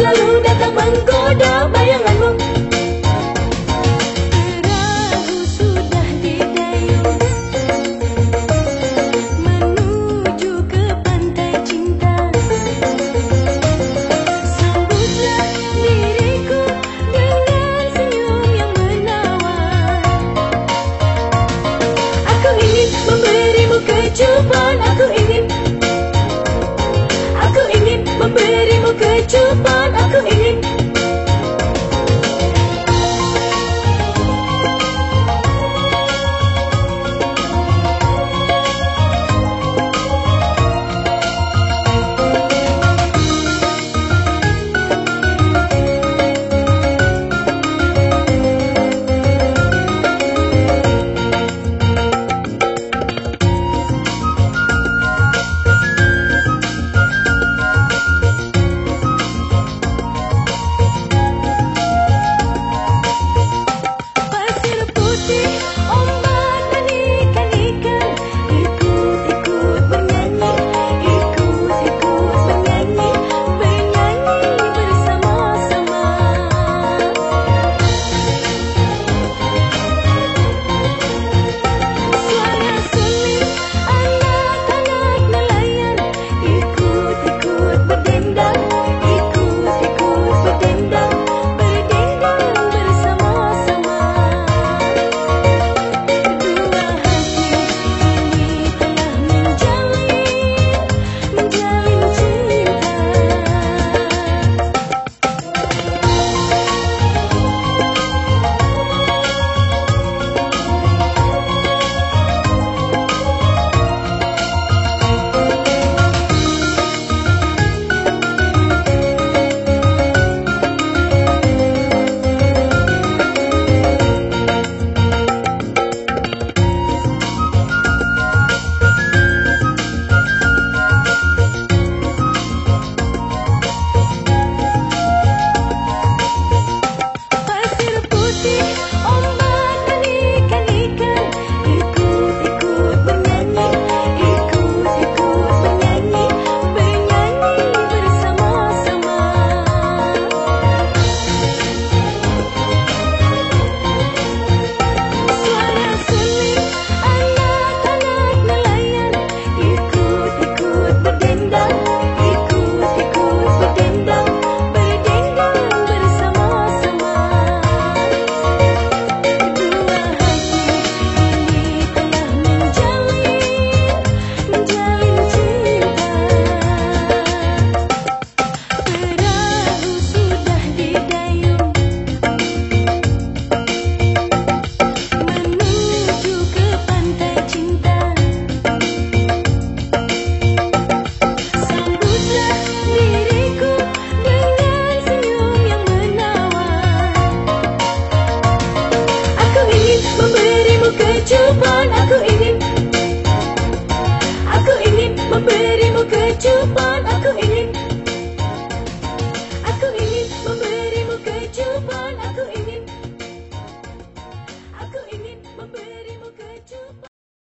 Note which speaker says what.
Speaker 1: selalu datang menggoda